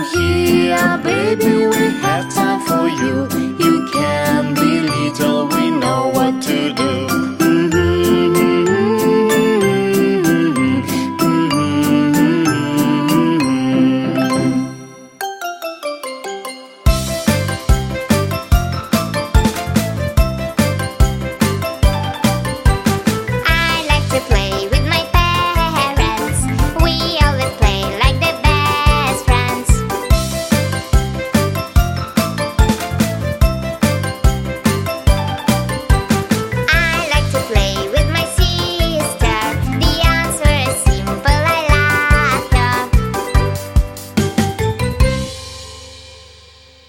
here, baby. We have time for you.